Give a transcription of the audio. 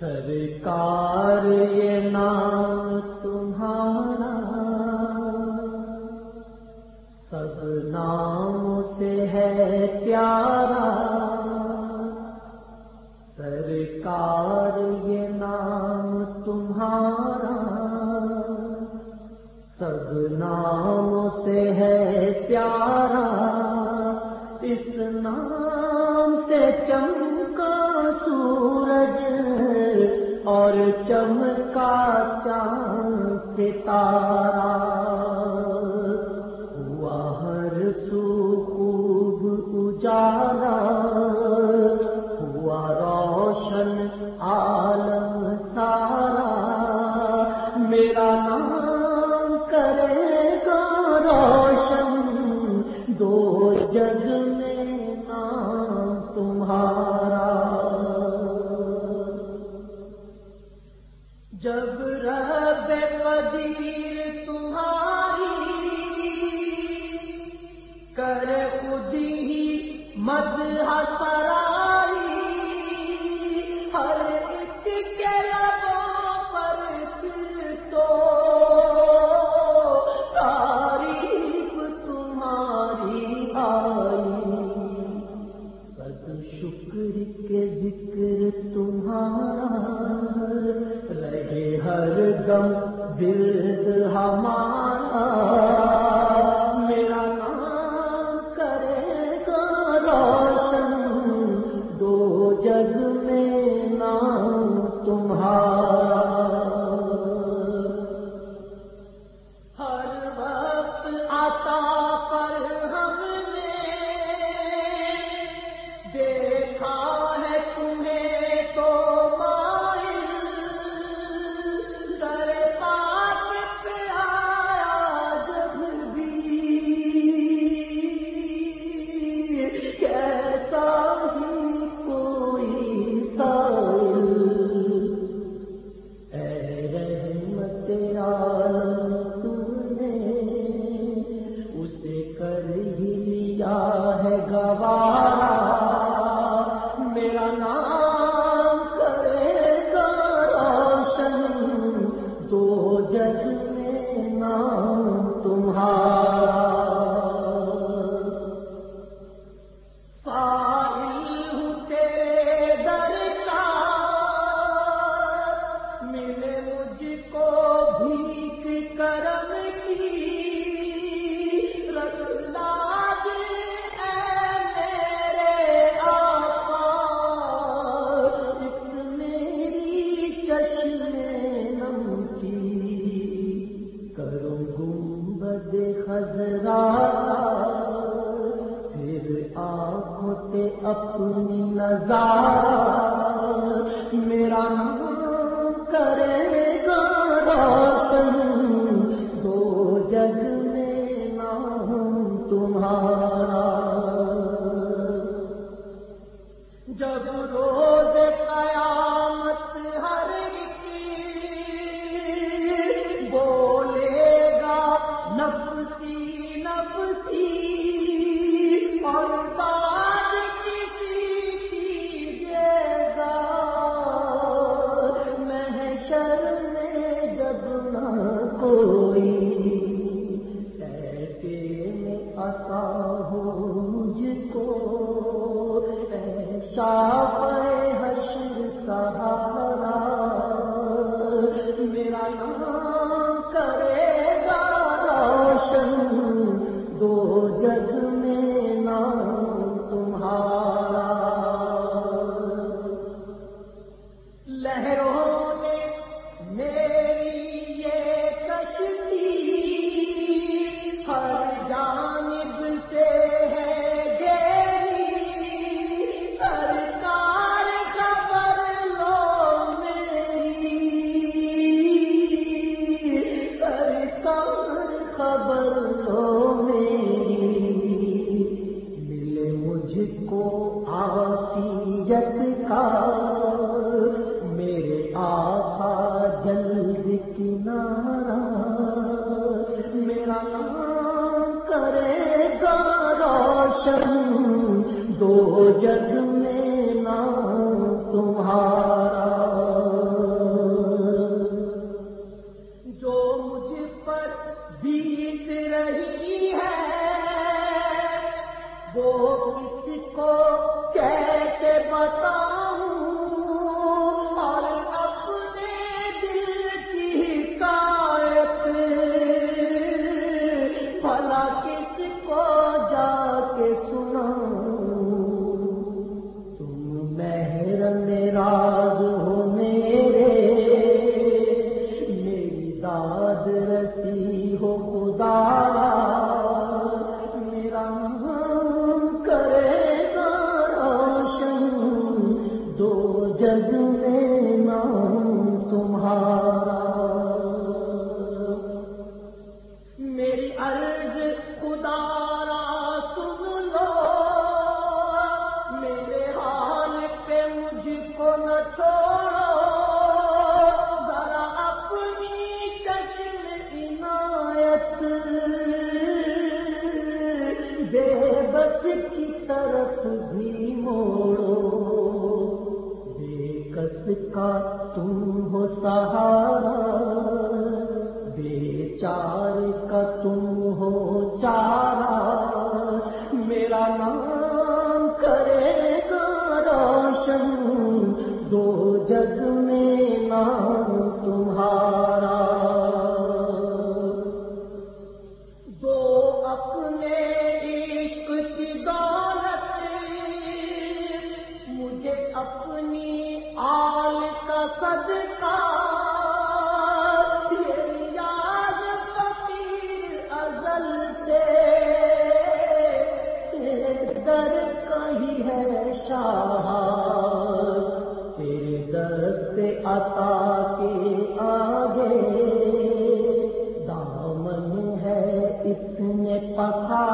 سرکار یہ نام تمہارا سب نام سے ہے پیارا سرکار یہ نام تمہارا سب نام سے ہے پیارا اس نام سے چمکا اور چمکا چاند ستارہ۔ ہوا ہر سو خوب اجالا۔ ہوا روشن عالم سارا۔ میرا نام کرے گا روشن۔ دو جگ کر خود ہی مد سرائی ہی ہے گواہ گنبد خزرا پھر آنکھوں سے اپنی نظارہ میرا نام کرے گا روشن۔ دو جگ میں نام تمہارا۔ مسیح خبر لو میری ملے مجھ کو عافیت کا میرے آقا جلد کنارا میرا کرے گا روشن دو جگ بیت رہی ہے۔ وہ کس کو کیسے بتاؤں؟ ہو خدا کی طرف بھی موڑو؟ بے کس کا تم ہو سہارا؟ بے چار کا تم ہو فساد